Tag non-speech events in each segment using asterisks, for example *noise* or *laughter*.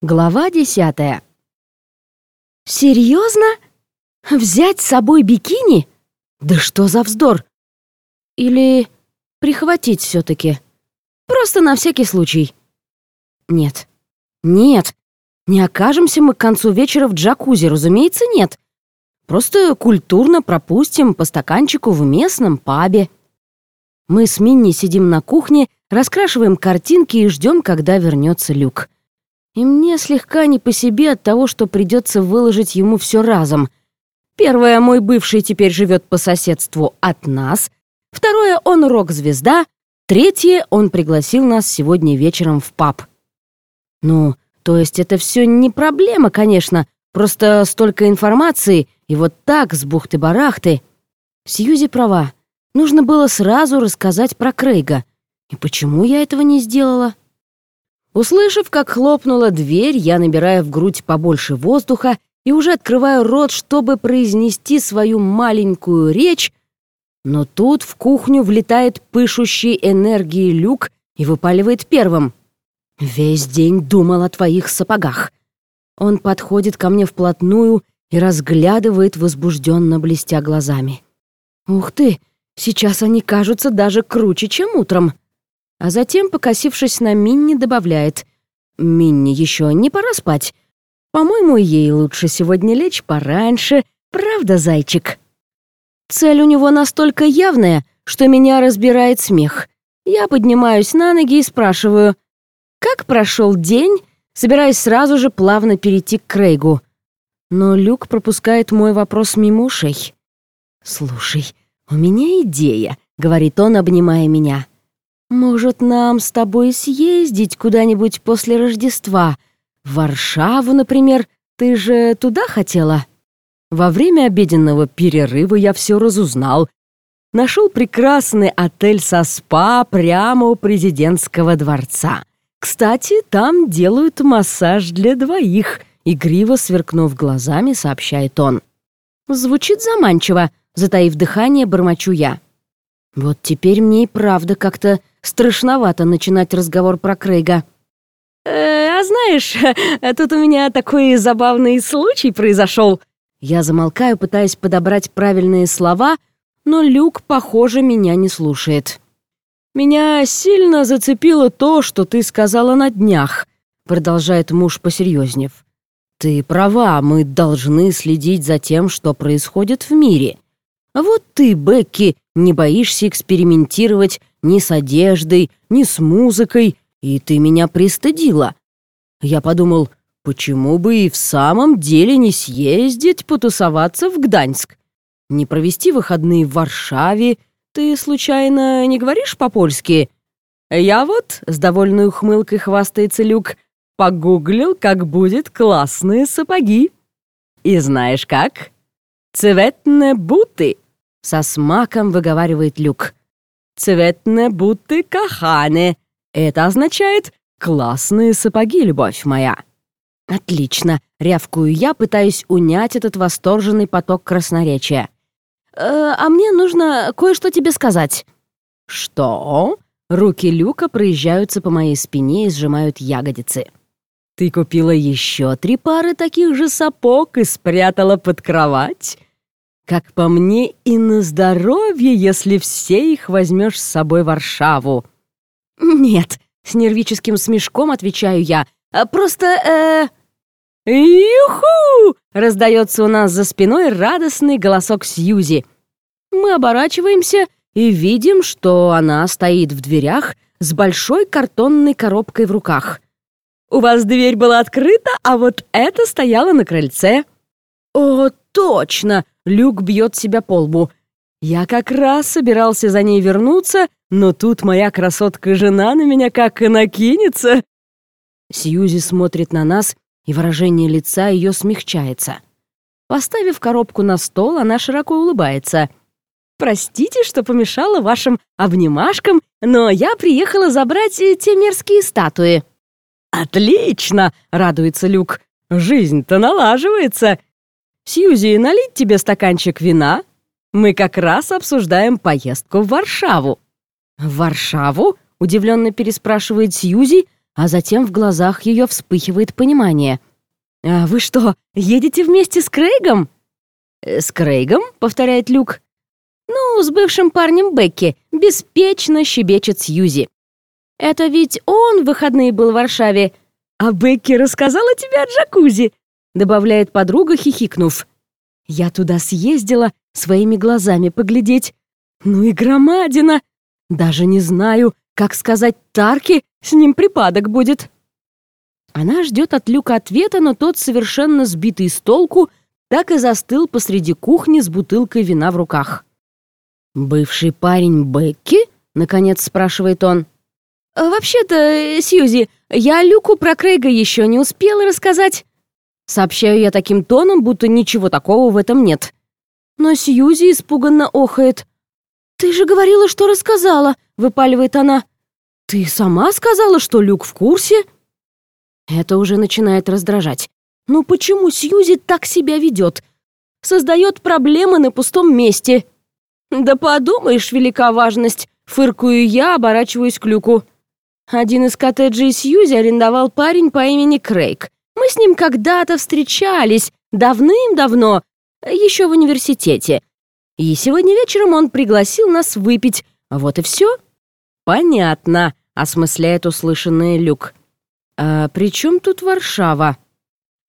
Глава десятая. «Серьезно? Взять с собой бикини? Да что за вздор? Или прихватить все-таки? Просто на всякий случай. Нет. Нет. Не окажемся мы к концу вечера в джакузи, разумеется, нет. Просто культурно пропустим по стаканчику в местном пабе. Мы с Минни сидим на кухне, раскрашиваем картинки и ждем, когда вернется Люк. И мне слегка не по себе от того, что придется выложить ему все разом. Первое, мой бывший теперь живет по соседству от нас. Второе, он рок-звезда. Третье, он пригласил нас сегодня вечером в паб. Ну, то есть это все не проблема, конечно, просто столько информации, и вот так, с бухты-барахты. Сьюзи права. Нужно было сразу рассказать про Крейга. И почему я этого не сделала? Услышав, как хлопнула дверь, я набираю в грудь побольше воздуха и уже открываю рот, чтобы произнести свою маленькую речь, но тут в кухню влетает пышущий энергией люк и выпаливает первым. «Весь день думал о твоих сапогах». Он подходит ко мне вплотную и разглядывает, возбужденно блестя глазами. «Ух ты, сейчас они кажутся даже круче, чем утром». А затем, покосившись на Минни, добавляет «Минни, еще не пора спать. По-моему, ей лучше сегодня лечь пораньше, правда, зайчик?» Цель у него настолько явная, что меня разбирает смех. Я поднимаюсь на ноги и спрашиваю «Как прошел день?» собираясь сразу же плавно перейти к Крейгу. Но Люк пропускает мой вопрос мимо ушей. «Слушай, у меня идея», — говорит он, обнимая меня. «Может, нам с тобой съездить куда-нибудь после Рождества? В Варшаву, например? Ты же туда хотела?» Во время обеденного перерыва я все разузнал. Нашел прекрасный отель со спа прямо у президентского дворца. Кстати, там делают массаж для двоих, игриво сверкнув глазами, сообщает он. Звучит заманчиво, затаив дыхание, бормочу я. Вот теперь мне и правда как-то страшновато начинать разговор про Крейга. «Э, «А знаешь, *laughs* тут у меня такой забавный случай произошел». Я замолкаю, пытаясь подобрать правильные слова, но Люк, похоже, меня не слушает. «Меня сильно зацепило то, что ты сказала на днях», продолжает муж посерьезнев. «Ты права, мы должны следить за тем, что происходит в мире. А вот ты, Бекки, не боишься экспериментировать ни с одеждой, ни с музыкой, и ты меня пристыдила. Я подумал, почему бы и в самом деле не съездить потусоваться в Гданьск? Не провести выходные в Варшаве? Ты, случайно, не говоришь по-польски? Я вот, с довольной ухмылкой хвастается Люк, погуглил, как будет классные сапоги. И знаешь как? Цветные буты. Со смаком выговаривает Люк. «Цветне будты кахане». Это означает «классные сапоги, любовь моя». «Отлично!» — рявкую я, пытаюсь унять этот восторженный поток красноречия. «Э, «А мне нужно кое-что тебе сказать». «Что?» Руки Люка проезжаются по моей спине и сжимают ягодицы. «Ты купила еще три пары таких же сапог и спрятала под кровать? Как по мне, и на здоровье, если все их возьмешь с собой в Варшаву. Нет, с нервическим смешком отвечаю я. «А просто, э... «Юху!» — раздается у нас за спиной радостный голосок Сьюзи. Мы оборачиваемся и видим, что она стоит в дверях с большой картонной коробкой в руках. «У вас дверь была открыта, а вот эта стояла на крыльце». «О, точно!» Люк бьет себя по лбу. Я как раз собирался за ней вернуться, но тут моя красотка-жена на меня как и накинется. Сьюзи смотрит на нас, и выражение лица ее смягчается. Поставив коробку на стол, она широко улыбается. «Простите, что помешала вашим обнимашкам, но я приехала забрать те мерзкие статуи». «Отлично!» — радуется Люк. «Жизнь-то налаживается. «Сьюзи, налить тебе стаканчик вина? Мы как раз обсуждаем поездку в Варшаву». «В Варшаву?» — удивленно переспрашивает Сьюзи, а затем в глазах ее вспыхивает понимание. «А вы что, едете вместе с Крейгом?» «Э, «С Крейгом?» — повторяет Люк. «Ну, с бывшим парнем Бекки, беспечно щебечет Сьюзи. Это ведь он в выходные был в Варшаве, а Бекки рассказала тебе о джакузи», — добавляет подруга, хихикнув. «Я туда съездила своими глазами поглядеть. Ну и громадина! Даже не знаю, как сказать Тарки, с ним припадок будет». Она ждет от Люка ответа, но тот, совершенно сбитый с толку, так и застыл посреди кухни с бутылкой вина в руках. «Бывший парень Бекки?» — наконец спрашивает он. «А «Вообще-то, Сьюзи, я Люку про Крейга еще не успела рассказать». Сообщаю я таким тоном, будто ничего такого в этом нет. Но Сьюзи испуганно охает. «Ты же говорила, что рассказала», — выпаливает она. «Ты сама сказала, что Люк в курсе?» Это уже начинает раздражать. Ну почему Сьюзи так себя ведет? Создает проблемы на пустом месте. Да подумаешь, велика важность. Фыркую я, оборачиваюсь к люку. Один из коттеджей Сьюзи арендовал парень по имени Крейг. Мы с ним когда-то встречались, давным-давно, еще в университете. И сегодня вечером он пригласил нас выпить. Вот и все. Понятно, осмысляет услышанное Люк. «А при чем тут Варшава?»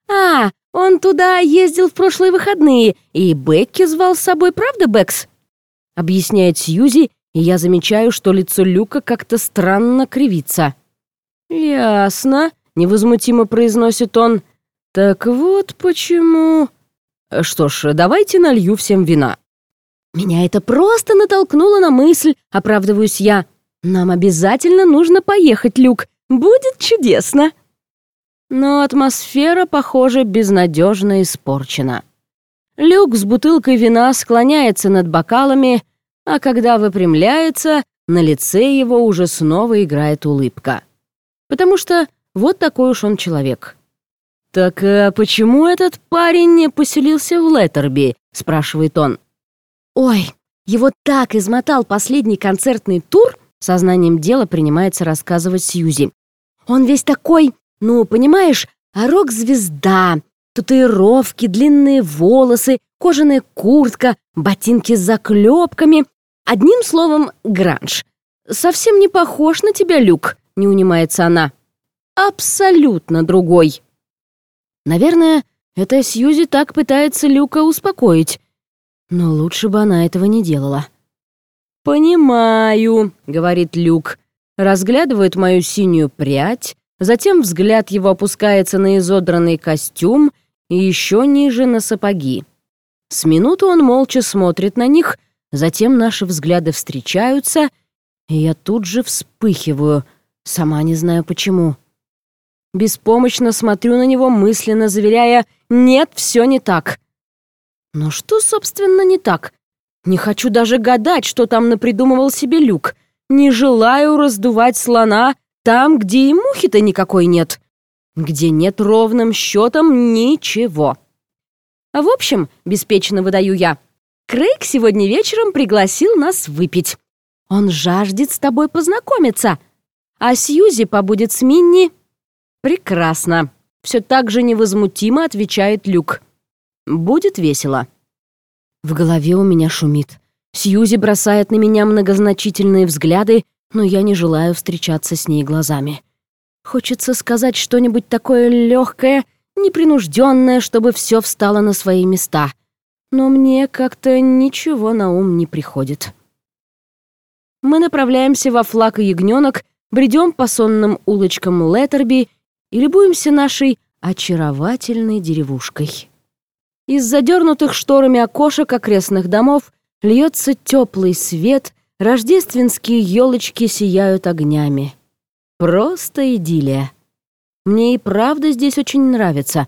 «А, он туда ездил в прошлые выходные, и Бекки звал с собой, правда, Бэкс?» Объясняет Сьюзи, и я замечаю, что лицо Люка как-то странно кривится. «Ясно», — невозмутимо произносит он. «Так вот почему...» «Что ж, давайте налью всем вина». «Меня это просто натолкнуло на мысль», — оправдываюсь я. «Нам обязательно нужно поехать, Люк. Будет чудесно!» Но атмосфера, похоже, безнадежно испорчена. Люк с бутылкой вина склоняется над бокалами, а когда выпрямляется, на лице его уже снова играет улыбка. Потому что вот такой уж он человек. «Так а почему этот парень не поселился в Леттерби?» — спрашивает он. «Ой, его так измотал последний концертный тур!» Сознанием дела принимается рассказывать Сьюзи. Он весь такой, ну, понимаешь, рок-звезда, татуировки, длинные волосы, кожаная куртка, ботинки с заклепками. Одним словом, гранж. Совсем не похож на тебя, Люк, не унимается она. Абсолютно другой. Наверное, это Сьюзи так пытается Люка успокоить. Но лучше бы она этого не делала. «Понимаю», — говорит Люк разглядывает мою синюю прядь, затем взгляд его опускается на изодранный костюм и еще ниже на сапоги. С минуту он молча смотрит на них, затем наши взгляды встречаются, и я тут же вспыхиваю, сама не знаю почему. Беспомощно смотрю на него, мысленно заверяя «Нет, все не так». Но что, собственно, не так? Не хочу даже гадать, что там напридумывал себе Люк — не желаю раздувать слона там, где и мухи-то никакой нет, где нет ровным счетом ничего. А в общем, беспечно выдаю я, Крейг сегодня вечером пригласил нас выпить. Он жаждет с тобой познакомиться. А Сьюзи побудет с Минни. Прекрасно. Все так же невозмутимо отвечает Люк. Будет весело. В голове у меня шумит. Сьюзи бросает на меня многозначительные взгляды, но я не желаю встречаться с ней глазами. Хочется сказать что-нибудь такое легкое, непринужденное, чтобы все встало на свои места. Но мне как-то ничего на ум не приходит. Мы направляемся во флаг и ягненок, бредем по сонным улочкам Леттерби и любуемся нашей очаровательной деревушкой. Из задернутых шторами окошек окрестных домов Льется теплый свет, рождественские елочки сияют огнями. Просто идиллия. Мне и правда здесь очень нравится,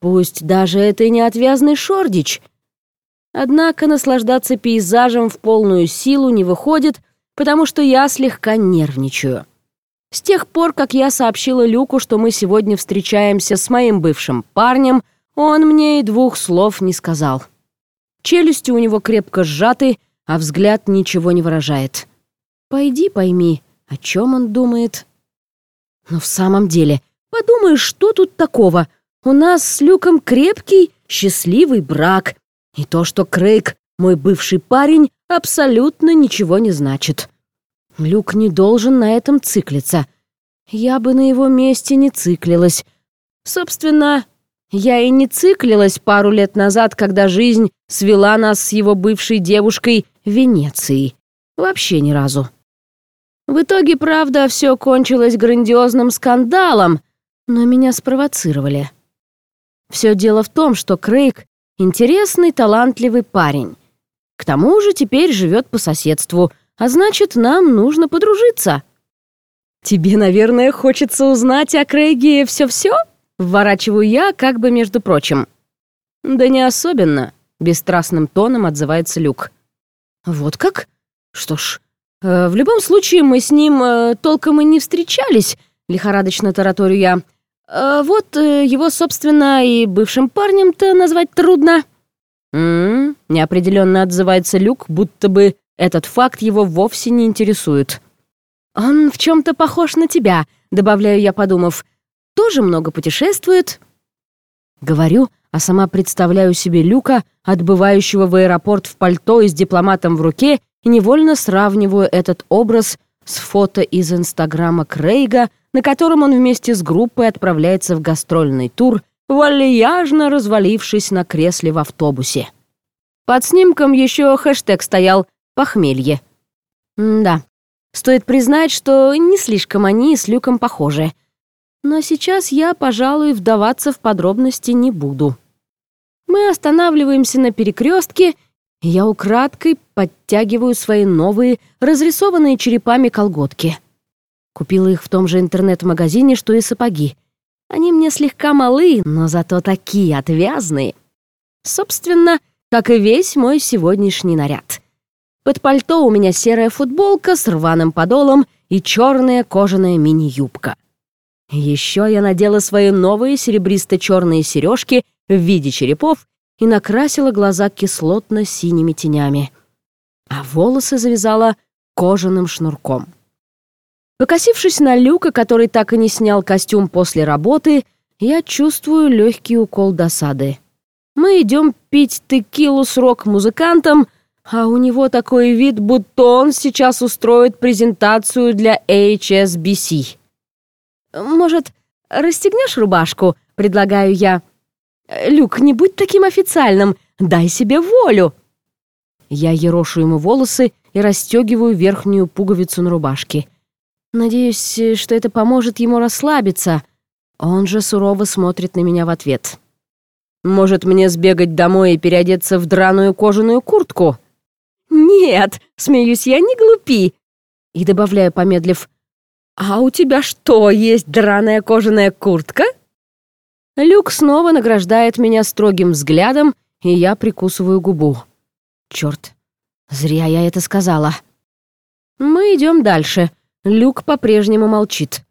пусть даже это и не отвязный шордич. Однако наслаждаться пейзажем в полную силу не выходит, потому что я слегка нервничаю. С тех пор, как я сообщила Люку, что мы сегодня встречаемся с моим бывшим парнем, он мне и двух слов не сказал. Челюсти у него крепко сжаты, а взгляд ничего не выражает. Пойди пойми, о чем он думает. Но в самом деле, подумаешь, что тут такого? У нас с Люком крепкий, счастливый брак. И то, что Крейг, мой бывший парень, абсолютно ничего не значит. Люк не должен на этом циклиться. Я бы на его месте не циклилась. Собственно, я и не циклилась пару лет назад, когда жизнь свела нас с его бывшей девушкой Венецией. Вообще ни разу. В итоге, правда, все кончилось грандиозным скандалом, но меня спровоцировали. Все дело в том, что Крейг — интересный, талантливый парень. К тому же теперь живет по соседству, а значит, нам нужно подружиться. «Тебе, наверное, хочется узнать о Крейге все-все?» Вворачиваю я, как бы между прочим. «Да не особенно», — бесстрастным тоном отзывается Люк. «Вот как? Что ж, э, в любом случае мы с ним э, толком и не встречались», — лихорадочно тараторю я. Э, «Вот э, его, собственно, и бывшим парнем-то назвать трудно». «М-м-м», неопределенно отзывается Люк, будто бы этот факт его вовсе не интересует. «Он в чем-то похож на тебя», — добавляю я, подумав. «Тоже много путешествует». Говорю, а сама представляю себе Люка, отбывающего в аэропорт в пальто и с дипломатом в руке, и невольно сравниваю этот образ с фото из Инстаграма Крейга, на котором он вместе с группой отправляется в гастрольный тур, вальяжно развалившись на кресле в автобусе. Под снимком еще хэштег стоял «Похмелье». М да, стоит признать, что не слишком они с Люком похожи. Но сейчас я, пожалуй, вдаваться в подробности не буду. Мы останавливаемся на перекрестке, я украдкой подтягиваю свои новые, разрисованные черепами колготки. Купила их в том же интернет-магазине, что и сапоги. Они мне слегка малы, но зато такие отвязные. Собственно, как и весь мой сегодняшний наряд. Под пальто у меня серая футболка с рваным подолом и черная кожаная мини-юбка. Еще я надела свои новые серебристо-черные сережки в виде черепов и накрасила глаза кислотно-синими тенями. А волосы завязала кожаным шнурком. Покосившись на Люка, который так и не снял костюм после работы, я чувствую легкий укол досады. Мы идем пить текилу с рок-музыкантом, а у него такой вид, будто он сейчас устроит презентацию для HSBC. «Может, расстегнешь рубашку?» — предлагаю я. «Люк, не будь таким официальным, дай себе волю!» Я ерошу ему волосы и расстегиваю верхнюю пуговицу на рубашке. Надеюсь, что это поможет ему расслабиться. Он же сурово смотрит на меня в ответ. «Может, мне сбегать домой и переодеться в драную кожаную куртку?» «Нет!» — смеюсь я, не глупи. И добавляю, помедлив, «А у тебя что, есть драная кожаная куртка?» Люк снова награждает меня строгим взглядом, и я прикусываю губу. Черт, зря я это сказала. Мы идем дальше. Люк по-прежнему молчит.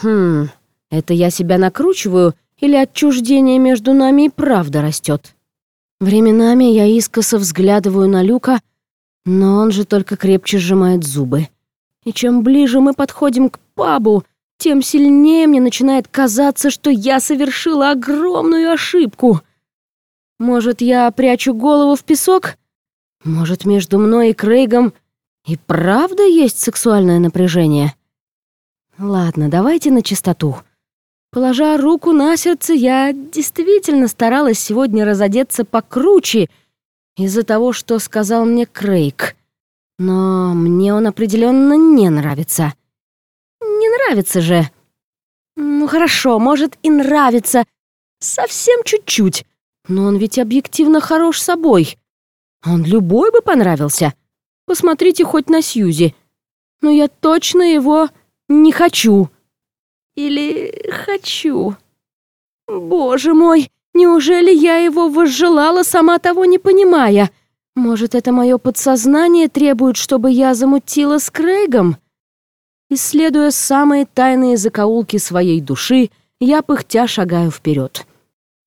Хм, это я себя накручиваю, или отчуждение между нами и правда растет? Временами я искоса взглядываю на Люка, но он же только крепче сжимает зубы. И чем ближе мы подходим к пабу, тем сильнее мне начинает казаться, что я совершила огромную ошибку. Может, я прячу голову в песок? Может, между мной и Крейгом и правда есть сексуальное напряжение? Ладно, давайте на чистоту. Положа руку на сердце, я действительно старалась сегодня разодеться покруче из-за того, что сказал мне Крейг. Но мне он определенно не нравится нравится же. Ну хорошо, может и нравится. Совсем чуть-чуть. Но он ведь объективно хорош собой. Он любой бы понравился. Посмотрите хоть на Сьюзи. Но я точно его не хочу. Или хочу. Боже мой, неужели я его возжелала, сама того не понимая? Может, это мое подсознание требует, чтобы я замутила с Крейгом? Исследуя самые тайные закоулки своей души, я пыхтя шагаю вперед.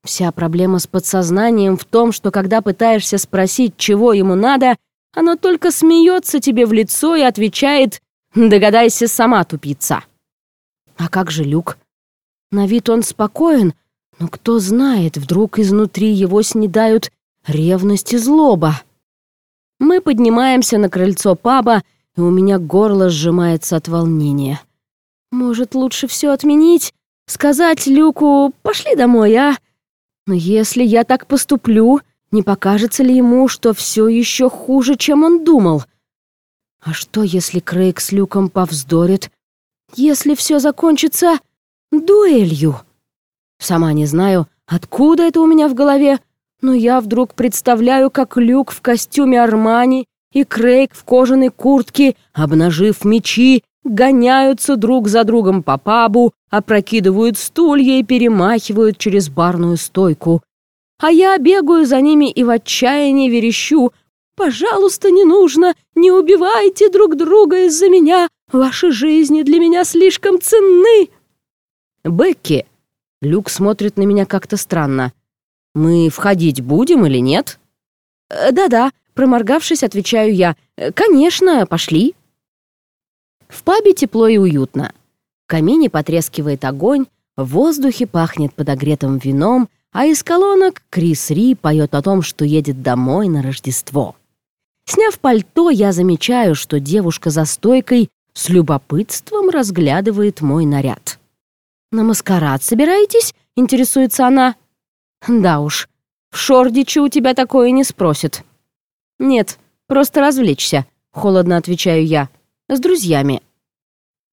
Вся проблема с подсознанием в том, что когда пытаешься спросить, чего ему надо, оно только смеется тебе в лицо и отвечает «Догадайся сама, тупица». А как же Люк? На вид он спокоен, но кто знает, вдруг изнутри его снедают ревность и злоба. Мы поднимаемся на крыльцо паба, и у меня горло сжимается от волнения. Может, лучше все отменить? Сказать Люку «пошли домой, а?» Но если я так поступлю, не покажется ли ему, что все еще хуже, чем он думал? А что, если Крейг с Люком повздорит? Если все закончится дуэлью? Сама не знаю, откуда это у меня в голове, но я вдруг представляю, как Люк в костюме Армани и Крейг в кожаной куртке, обнажив мечи, гоняются друг за другом по пабу, опрокидывают стулья и перемахивают через барную стойку. А я бегаю за ними и в отчаянии верещу «Пожалуйста, не нужно, не убивайте друг друга из-за меня, ваши жизни для меня слишком ценны!» «Бекки!» Люк смотрит на меня как-то странно. «Мы входить будем или нет?» «Э, «Да-да», проморгавшись, отвечаю я. «Э, «Конечно, пошли». В пабе тепло и уютно. В камине потрескивает огонь, в воздухе пахнет подогретым вином, а из колонок Крис Ри поет о том, что едет домой на Рождество. Сняв пальто, я замечаю, что девушка за стойкой с любопытством разглядывает мой наряд. «На маскарад собираетесь?» — интересуется она. «Да уж, в Шордиче у тебя такое не спросят». «Нет, просто развлечься», — холодно отвечаю я с друзьями.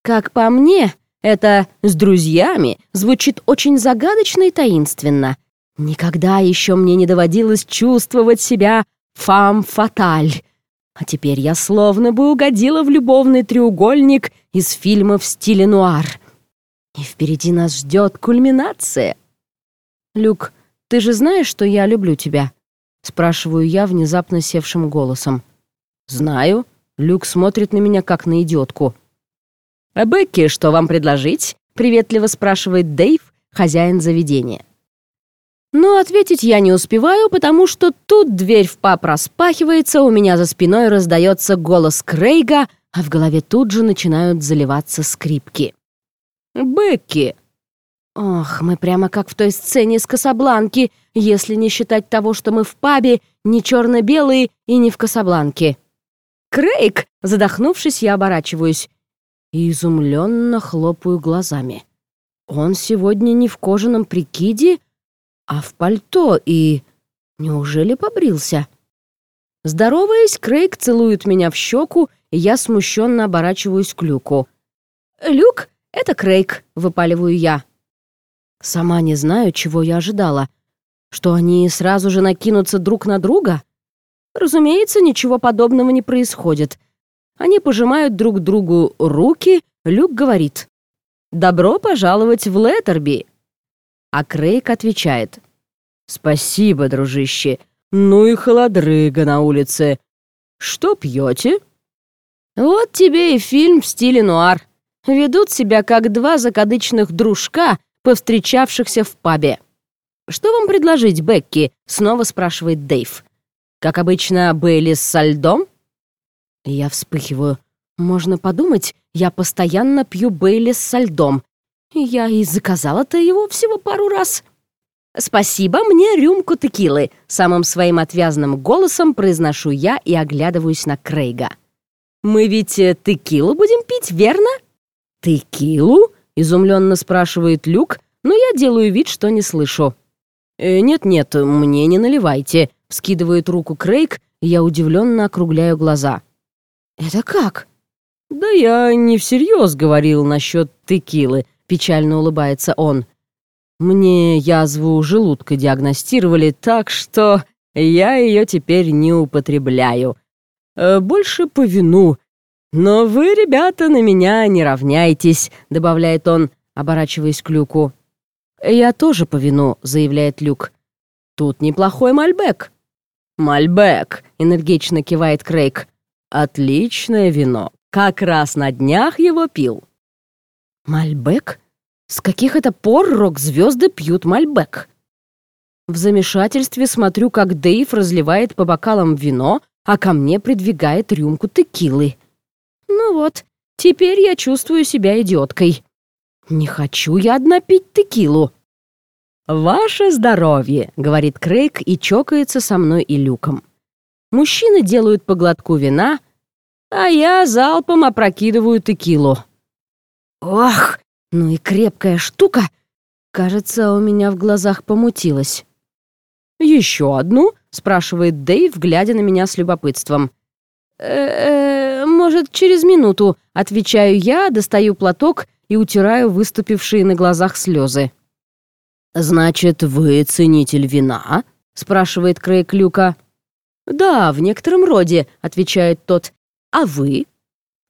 Как по мне, это «с друзьями» звучит очень загадочно и таинственно. Никогда еще мне не доводилось чувствовать себя фам-фаталь. А теперь я словно бы угодила в любовный треугольник из фильма в стиле нуар. И впереди нас ждет кульминация. «Люк, ты же знаешь, что я люблю тебя?» Спрашиваю я внезапно севшим голосом. «Знаю», Люк смотрит на меня, как на идиотку. «А Бекки, что вам предложить?» — приветливо спрашивает Дэйв, хозяин заведения. Но ответить я не успеваю, потому что тут дверь в паб распахивается, у меня за спиной раздается голос Крейга, а в голове тут же начинают заливаться скрипки. «Бекки!» Ох, мы прямо как в той сцене из Касабланки, если не считать того, что мы в пабе, не черно-белые и не в Касабланке. Крейг!» Задохнувшись, я оборачиваюсь и изумленно хлопаю глазами. Он сегодня не в кожаном прикиде, а в пальто и... Неужели побрился? Здороваясь, Крейг целует меня в щеку, и я смущенно оборачиваюсь к Люку. «Люк, это Крейг», — выпаливаю я. Сама не знаю, чего я ожидала. Что они сразу же накинутся друг на друга? Разумеется, ничего подобного не происходит. Они пожимают друг другу руки, Люк говорит «Добро пожаловать в Леттерби!» А Крейг отвечает «Спасибо, дружище, ну и холодрыга на улице. Что пьете?» Вот тебе и фильм в стиле нуар. Ведут себя как два закадычных дружка, повстречавшихся в пабе. «Что вам предложить, Бекки?» — снова спрашивает Дэйв. Как обычно, Бейлис со льдом? Я вспыхиваю. Можно подумать, я постоянно пью Бейлис со льдом. Я и заказала-то его всего пару раз. «Спасибо, мне рюмку текилы», — самым своим отвязным голосом произношу я и оглядываюсь на Крейга. «Мы ведь э, текилу будем пить, верно?» «Текилу?» — изумленно спрашивает Люк, но я делаю вид, что не слышу. «Э, «Нет-нет, мне не наливайте», Скидывает руку Крейг, и я удивленно округляю глаза. «Это как?» «Да я не всерьез говорил насчет текилы», — печально улыбается он. «Мне язву желудка диагностировали, так что я ее теперь не употребляю. Э, больше по вину. Но вы, ребята, на меня не равняйтесь», — добавляет он, оборачиваясь к Люку. «Я тоже по вину», — заявляет Люк. «Тут неплохой мальбек». «Мальбек», — энергично кивает Крейг. «Отличное вино. Как раз на днях его пил». «Мальбек? С каких это пор рок-звезды пьют Мальбек?» В замешательстве смотрю, как Дэйв разливает по бокалам вино, а ко мне придвигает рюмку текилы. Ну вот, теперь я чувствую себя идиоткой. Не хочу я одна пить текилу. «Ваше здоровье», — говорит Крейг и чокается со мной и Люком. Мужчины делают по глотку вина, а я залпом опрокидываю текилу. Ох, ну и крепкая штука. Кажется, у меня в глазах помутилось. «Еще одну?» — спрашивает Дэйв, глядя на меня с любопытством. «Э -э, «Может, через минуту», — отвечаю я, достаю платок и утираю выступившие на глазах слезы. «Значит, вы ценитель вина?» — спрашивает Крейг Люка. «Да, в некотором роде», — отвечает тот. «А вы?»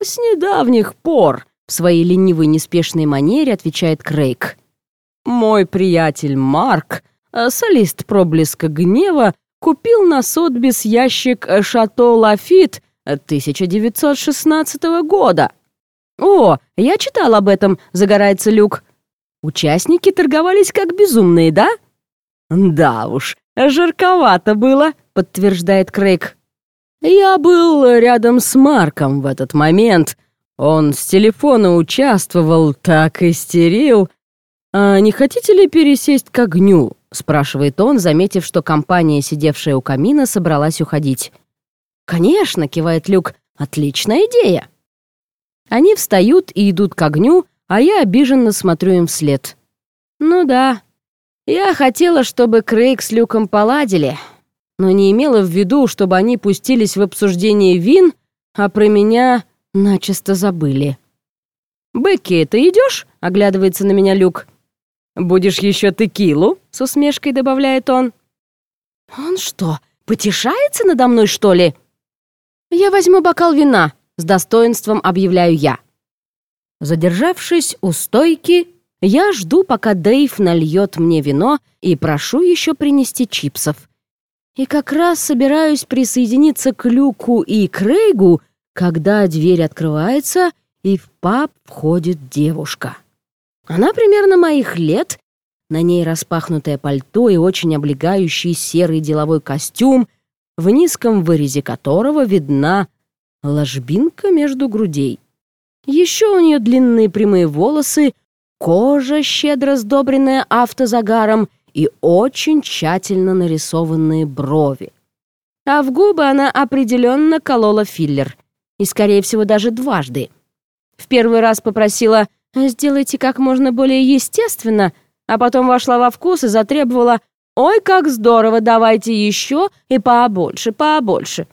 «С недавних пор», — в своей ленивой неспешной манере отвечает Крейг. «Мой приятель Марк, э, солист проблеска гнева, купил на Сотбис ящик «Шато Лафит» 1916 года». «О, я читал об этом», — загорается Люк. Участники торговались как безумные, да? Да уж, жарковато было, подтверждает Крейг. Я был рядом с Марком в этот момент. Он с телефона участвовал, так истерил. «А не хотите ли пересесть к огню?» — спрашивает он, заметив, что компания, сидевшая у камина, собралась уходить. «Конечно», — кивает Люк, — «отличная идея». Они встают и идут к огню, а я обиженно смотрю им вслед. Ну да, я хотела, чтобы Крейг с Люком поладили, но не имела в виду, чтобы они пустились в обсуждение вин, а про меня начисто забыли. «Бекки, ты идешь?» — оглядывается на меня Люк. «Будешь еще текилу?» — с усмешкой добавляет он. «Он что, потешается надо мной, что ли?» «Я возьму бокал вина», — с достоинством объявляю я. Задержавшись у стойки, я жду, пока Дэйв нальет мне вино и прошу еще принести чипсов. И как раз собираюсь присоединиться к Люку и Крейгу, когда дверь открывается, и в паб входит девушка. Она примерно моих лет, на ней распахнутое пальто и очень облегающий серый деловой костюм, в низком вырезе которого видна ложбинка между грудей. Еще у нее длинные прямые волосы, кожа, щедро сдобренная автозагаром, и очень тщательно нарисованные брови. А в губы она определенно колола филлер. И, скорее всего, даже дважды. В первый раз попросила «сделайте как можно более естественно», а потом вошла во вкус и затребовала «Ой, как здорово, давайте еще и побольше, побольше».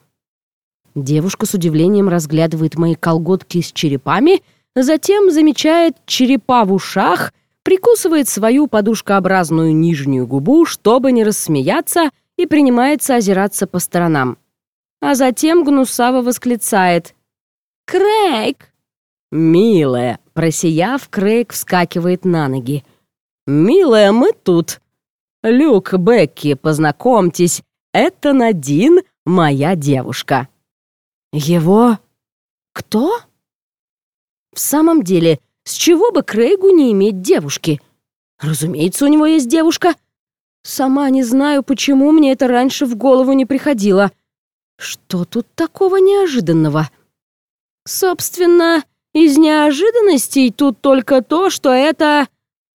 Девушка с удивлением разглядывает мои колготки с черепами, затем замечает черепа в ушах, прикусывает свою подушкообразную нижнюю губу, чтобы не рассмеяться, и принимается озираться по сторонам. А затем гнусаво восклицает «Крейг!» «Милая!» — просияв, Крейг вскакивает на ноги. «Милая, мы тут!» «Люк, Бекки, познакомьтесь, это Надин, моя девушка!» Его... кто? В самом деле, с чего бы Крейгу не иметь девушки? Разумеется, у него есть девушка. Сама не знаю, почему мне это раньше в голову не приходило. Что тут такого неожиданного? Собственно, из неожиданностей тут только то, что это...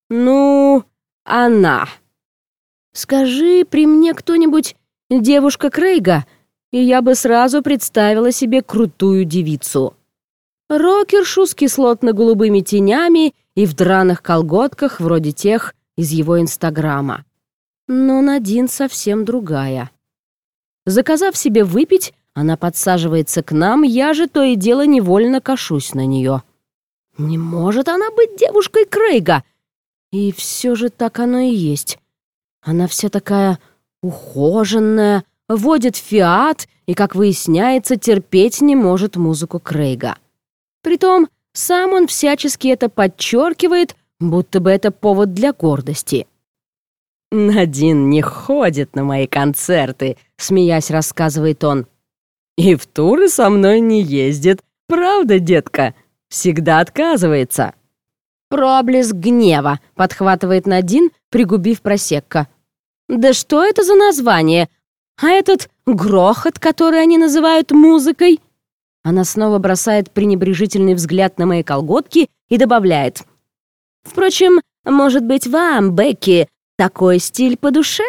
Ну, она. Скажи при мне кто-нибудь девушка Крейга — и я бы сразу представила себе крутую девицу. Рокершу с кислотно-голубыми тенями и в драных колготках вроде тех из его инстаграма. Но Надин совсем другая. Заказав себе выпить, она подсаживается к нам, я же то и дело невольно кашусь на нее. Не может она быть девушкой Крейга. И все же так оно и есть. Она вся такая ухоженная, водит фиат и, как выясняется, терпеть не может музыку Крейга. Притом, сам он всячески это подчеркивает, будто бы это повод для гордости. «Надин не ходит на мои концерты», — смеясь рассказывает он. «И в туры со мной не ездит. Правда, детка? Всегда отказывается». «Проблеск гнева», — подхватывает Надин, пригубив просекка. «Да что это за название? А этот грохот, который они называют музыкой? Она снова бросает пренебрежительный взгляд на мои колготки и добавляет. Впрочем, может быть, вам, Бекки, такой стиль по душе?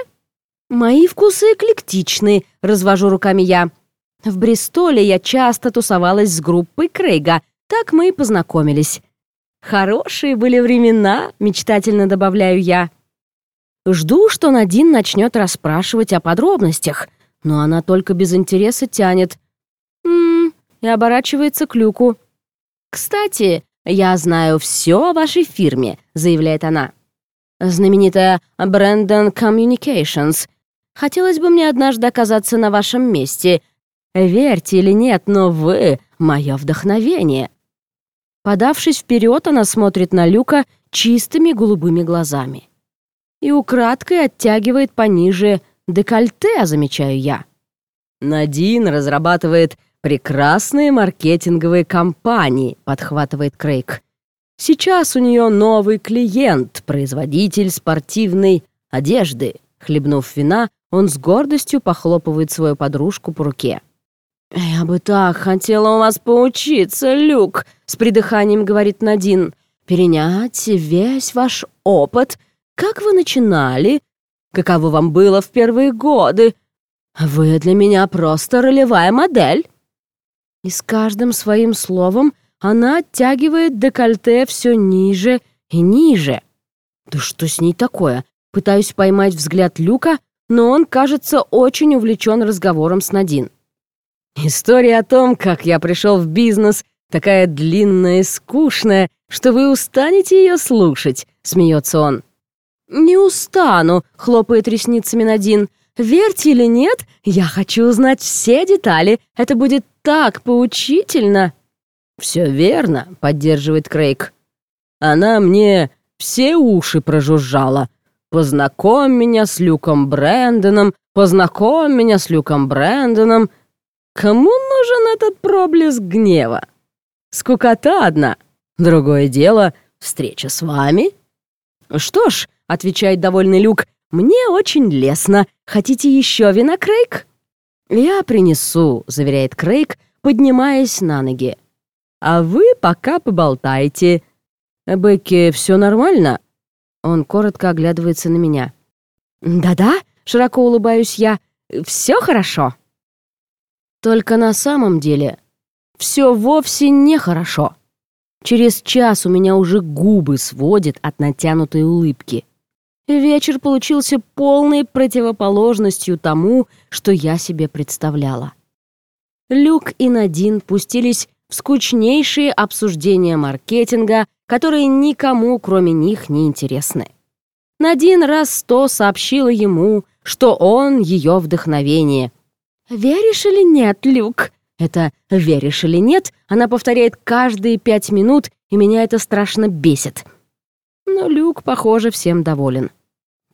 Мои вкусы эклектичны, развожу руками я. В Бристоле я часто тусовалась с группой Крейга, так мы и познакомились. Хорошие были времена, мечтательно добавляю я. Жду, что Надин начнет расспрашивать о подробностях, но она только без интереса тянет. «М-м-м», и оборачивается к люку. «Кстати, я знаю все о вашей фирме», — заявляет она. «Знаменитая Brandon Communications. Хотелось бы мне однажды оказаться на вашем месте. Верьте или нет, но вы — мое вдохновение». Подавшись вперед, она смотрит на Люка чистыми голубыми глазами. И украдкой оттягивает пониже декольте, замечаю я. Надин разрабатывает прекрасные маркетинговые кампании, подхватывает Крейг. Сейчас у нее новый клиент, производитель спортивной одежды. Хлебнув вина, он с гордостью похлопывает свою подружку по руке. «Я бы так хотела у вас поучиться, Люк», — с придыханием говорит Надин. «Перенять весь ваш опыт. Как вы начинали? Каково вам было в первые годы? Вы для меня просто ролевая модель». И с каждым своим словом она оттягивает декольте все ниже и ниже. Да что с ней такое? Пытаюсь поймать взгляд Люка, но он, кажется, очень увлечен разговором с Надин. История о том, как я пришел в бизнес, такая длинная и скучная, что вы устанете ее слушать, смеется он. «Не устану», — хлопает ресницами Надин. «Верьте или нет, я хочу узнать все детали. Это будет так поучительно». «Все верно», — поддерживает Крейг. «Она мне все уши прожужжала. Познакомь меня с Люком Брэндоном, познакомь меня с Люком Брэндоном. Кому нужен этот проблеск гнева? Скукота одна. Другое дело — встреча с вами. Что ж, — отвечает довольный Люк, — мне очень лестно. Хотите еще вина, Крейг? Я принесу, — заверяет Крейг, поднимаясь на ноги. А вы пока поболтайте. Бекки, все нормально? Он коротко оглядывается на меня. «Да-да», — широко улыбаюсь я, — «все хорошо». Только на самом деле все вовсе нехорошо. Через час у меня уже губы сводит от натянутой улыбки. Вечер получился полной противоположностью тому, что я себе представляла. Люк и Надин пустились в скучнейшие обсуждения маркетинга, которые никому, кроме них, не интересны. Надин раз сто сообщила ему, что он ее вдохновение, «Веришь или нет, Люк?» Это «веришь или нет» она повторяет каждые пять минут, и меня это страшно бесит. Но Люк, похоже, всем доволен.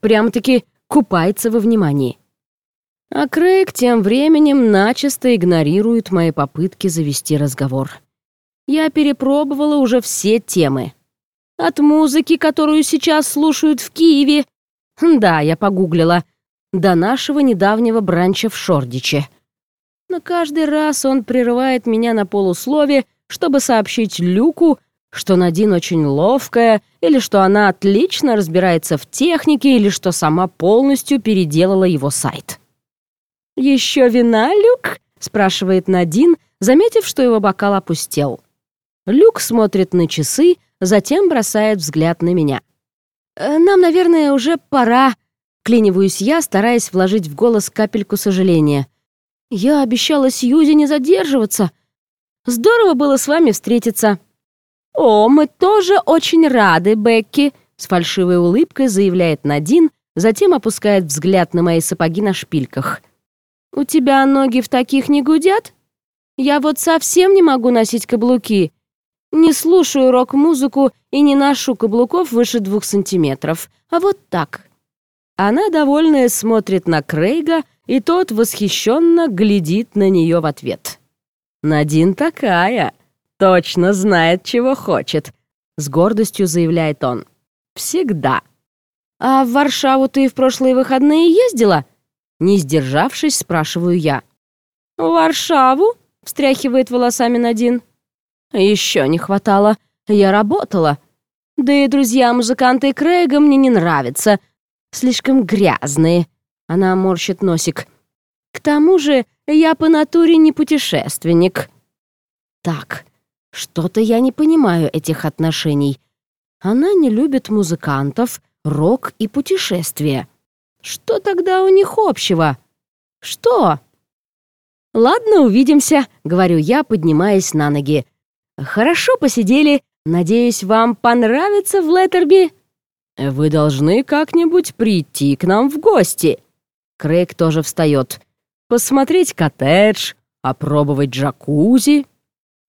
Прям-таки купается во внимании. А Крейг тем временем начисто игнорирует мои попытки завести разговор. Я перепробовала уже все темы. От музыки, которую сейчас слушают в Киеве. Да, я погуглила до нашего недавнего бранча в Шордиче. Но каждый раз он прерывает меня на полуслове, чтобы сообщить Люку, что Надин очень ловкая, или что она отлично разбирается в технике, или что сама полностью переделала его сайт. «Еще вина, Люк?» — спрашивает Надин, заметив, что его бокал опустел. Люк смотрит на часы, затем бросает взгляд на меня. «Э, «Нам, наверное, уже пора», Клиниваюсь я, стараясь вложить в голос капельку сожаления. «Я обещала Сьюзи не задерживаться. Здорово было с вами встретиться». «О, мы тоже очень рады, Бекки», — с фальшивой улыбкой заявляет Надин, затем опускает взгляд на мои сапоги на шпильках. «У тебя ноги в таких не гудят? Я вот совсем не могу носить каблуки. Не слушаю рок-музыку и не ношу каблуков выше двух сантиметров. А вот так, она, довольная, смотрит на Крейга, и тот восхищенно глядит на нее в ответ. «Надин такая, точно знает, чего хочет», — с гордостью заявляет он. «Всегда». «А в Варшаву ты в прошлые выходные ездила?» Не сдержавшись, спрашиваю я. «В Варшаву?» — встряхивает волосами Надин. «Еще не хватало. Я работала. Да и друзья-музыканты Крейга мне не нравятся. Слишком грязные. Она морщит носик. К тому же я по натуре не путешественник. Так, что-то я не понимаю этих отношений. Она не любит музыкантов, рок и путешествия. Что тогда у них общего? Что? Ладно, увидимся, говорю я, поднимаясь на ноги. Хорошо посидели. Надеюсь, вам понравится в Леттерби. Вы должны как-нибудь прийти к нам в гости. Крейг тоже встает. Посмотреть коттедж, опробовать джакузи.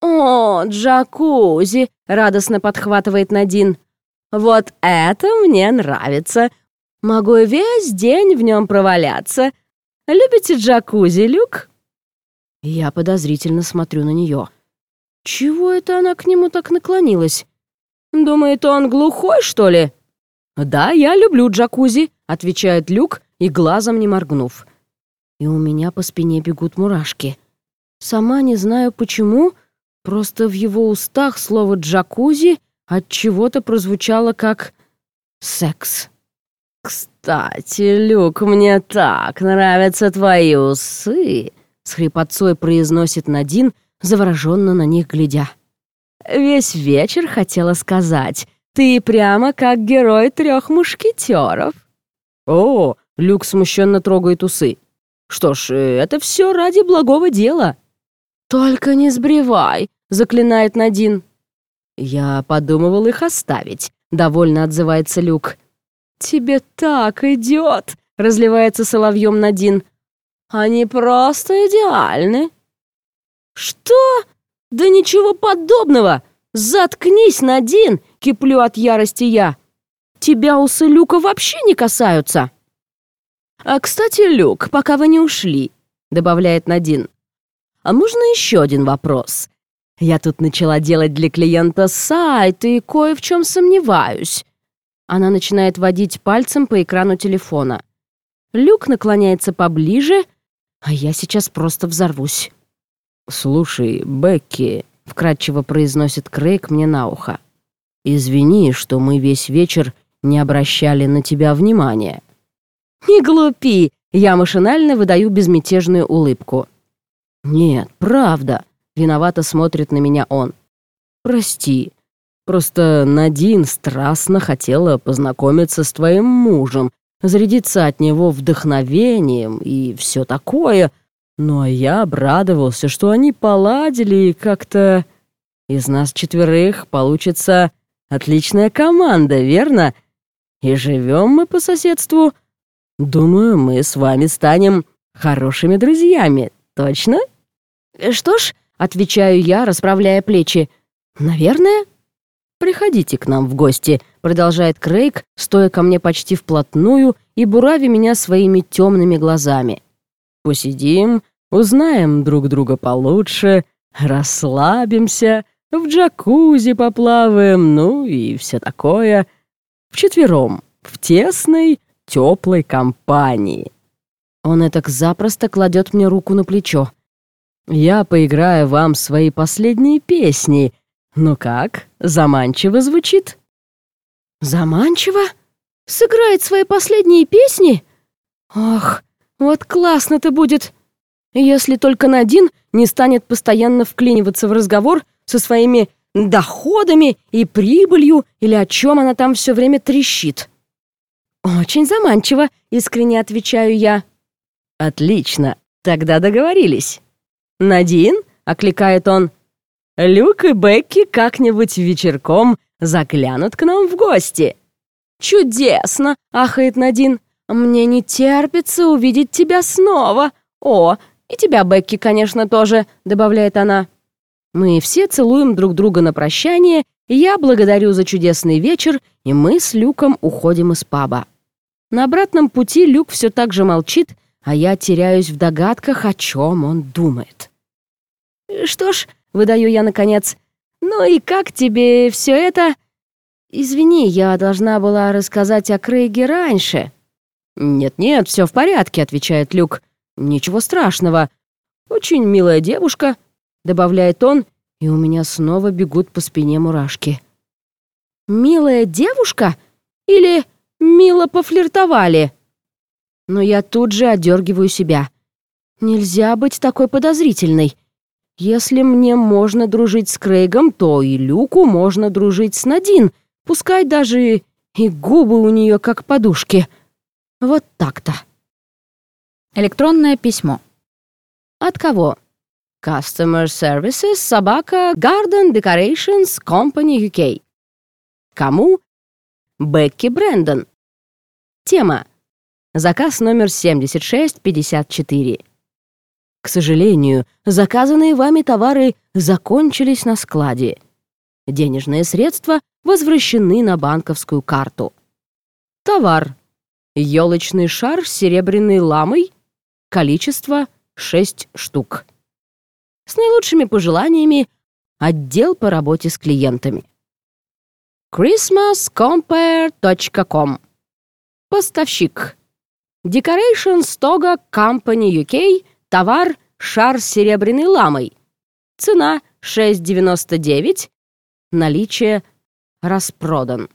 «О, джакузи!» — радостно подхватывает Надин. «Вот это мне нравится. Могу весь день в нем проваляться. Любите джакузи, Люк?» Я подозрительно смотрю на нее. Чего это она к нему так наклонилась? Думает, он глухой, что ли? «Да, я люблю джакузи», — отвечает Люк, и глазом не моргнув. И у меня по спине бегут мурашки. Сама не знаю почему, — Просто в его устах слово «джакузи» от чего-то прозвучало как «секс». «Кстати, Люк, мне так нравятся твои усы», — с хрипотцой произносит Надин, завороженно на них глядя. «Весь вечер хотела сказать, ты прямо как герой трех мушкетеров». «О!» — Люк смущенно трогает усы. «Что ж, это все ради благого дела». «Только не сбривай, — заклинает Надин. «Я подумывал их оставить», — довольно отзывается Люк. «Тебе так идет», — разливается соловьем Надин. «Они просто идеальны». «Что? Да ничего подобного! Заткнись, Надин!» — киплю от ярости я. «Тебя усы Люка вообще не касаются!» «А, кстати, Люк, пока вы не ушли», — добавляет Надин. «А можно еще один вопрос? Я тут начала делать для клиента сайт и кое в чем сомневаюсь. Она начинает водить пальцем по экрану телефона. Люк наклоняется поближе, а я сейчас просто взорвусь. «Слушай, Бекки», — вкратчиво произносит Крейг мне на ухо, «извини, что мы весь вечер не обращали на тебя внимания». «Не глупи!» — я машинально выдаю безмятежную улыбку. «Нет, правда», Виновато смотрит на меня он. «Прости. Просто Надин страстно хотела познакомиться с твоим мужем, зарядиться от него вдохновением и все такое. Но я обрадовался, что они поладили и как-то... Из нас четверых получится отличная команда, верно? И живем мы по соседству. Думаю, мы с вами станем хорошими друзьями, точно? Что ж, Отвечаю я, расправляя плечи. «Наверное?» «Приходите к нам в гости», — продолжает Крейг, стоя ко мне почти вплотную и бурави меня своими темными глазами. «Посидим, узнаем друг друга получше, расслабимся, в джакузи поплаваем, ну и все такое. Вчетвером, в тесной, теплой компании». Он этак запросто кладет мне руку на плечо. Я поиграю вам свои последние песни. Ну как, заманчиво звучит?» «Заманчиво? Сыграет свои последние песни? Ох, вот классно-то будет! Если только Надин не станет постоянно вклиниваться в разговор со своими доходами и прибылью или о чем она там все время трещит. «Очень заманчиво», — искренне отвечаю я. «Отлично, тогда договорились». «Надин?» — окликает он. «Люк и Бекки как-нибудь вечерком заглянут к нам в гости». «Чудесно!» — ахает Надин. «Мне не терпится увидеть тебя снова. О, и тебя, Бекки, конечно, тоже», — добавляет она. Мы все целуем друг друга на прощание, я благодарю за чудесный вечер, и мы с Люком уходим из паба. На обратном пути Люк все так же молчит, а я теряюсь в догадках, о чем он думает. «Что ж», — выдаю я наконец, — «ну и как тебе все это?» «Извини, я должна была рассказать о Крейге раньше». «Нет-нет, все в порядке», — отвечает Люк. «Ничего страшного. Очень милая девушка», — добавляет он, и у меня снова бегут по спине мурашки. Милая девушка? Или мило пофлиртовали? Но я тут же одергиваю себя. Нельзя быть такой подозрительной. Если мне можно дружить с Крейгом, то и Люку можно дружить с Надин, пускай даже и губы у нее как подушки. Вот так-то. Электронное письмо. От кого? Customer Services, собака, Garden Decorations Company UK. Кому? Бекки Брэндон. Тема. Заказ номер 7654. К сожалению, заказанные вами товары закончились на складе. Денежные средства возвращены на банковскую карту. Товар. Ёлочный шар с серебряной ламой. Количество 6 штук. С наилучшими пожеланиями отдел по работе с клиентами. christmascompare.com Поставщик. Decoration Stoga Company UK. Товар шар с серебряной ламой. Цена 6,99. Наличие распродан.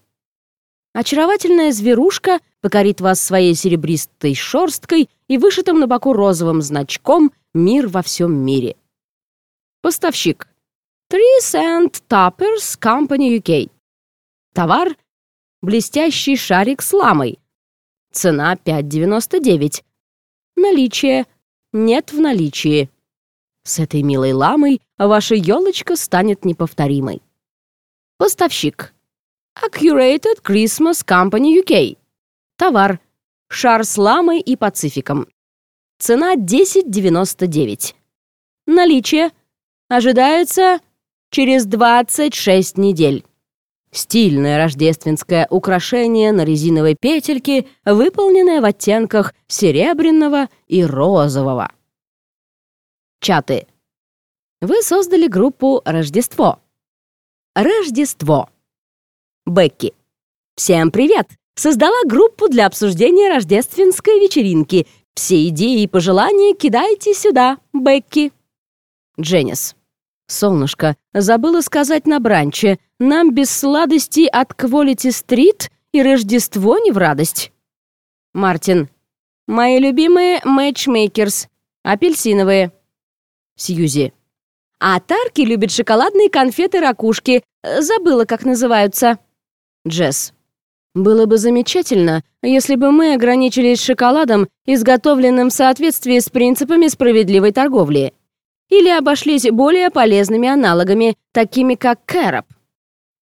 Очаровательная зверушка покорит вас своей серебристой шерсткой и вышитым на боку розовым значком «Мир во всем мире». Поставщик. Three Cent Toppers Company UK. Товар — блестящий шарик с ламой. Цена 5,99. Наличие нет в наличии. С этой милой ламой ваша елочка станет неповторимой. Поставщик. Accurated Christmas Company UK. Товар. Шар с ламой и пацификом. Цена 10,99. Наличие. Ожидается через 26 недель. Стильное рождественское украшение на резиновой петельке, выполненное в оттенках серебряного и розового. Чаты. Вы создали группу «Рождество». Рождество. Бекки. Всем привет! Создала группу для обсуждения рождественской вечеринки. Все идеи и пожелания кидайте сюда, Бекки. Дженнис. Солнышко, забыла сказать на бранче. Нам без сладостей от Кволити-стрит и Рождество не в радость. Мартин. Мои любимые Matchmakers. Апельсиновые. Сьюзи. А Тарки любит шоколадные конфеты-ракушки. Забыла, как называются. Джесс. Было бы замечательно, если бы мы ограничились шоколадом, изготовленным в соответствии с принципами справедливой торговли или обошлись более полезными аналогами, такими как кэроб.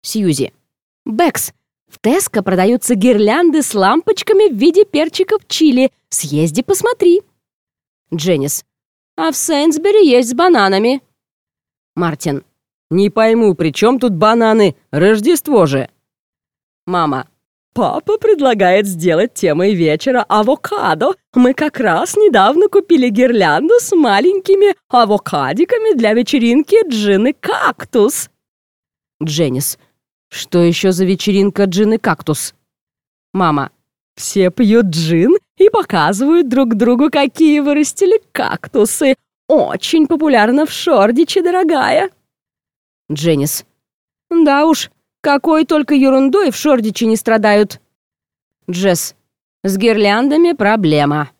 Сьюзи. Бэкс. В Теско продаются гирлянды с лампочками в виде перчиков чили. Съезди, посмотри. Дженнис. А в Сейнсбери есть с бананами. Мартин. Не пойму, при чем тут бананы? Рождество же. Мама. Папа предлагает сделать темой вечера авокадо. Мы как раз недавно купили гирлянду с маленькими авокадиками для вечеринки Джины Кактус. Дженнис. Что еще за вечеринка Джины Кактус? Мама. Все пьют джин и показывают друг другу, какие вырастили кактусы. Очень популярно в Шордиче, дорогая. Дженнис. Да уж, какой только ерундой в Шордиче не страдают. Джесс. С гирляндами проблема.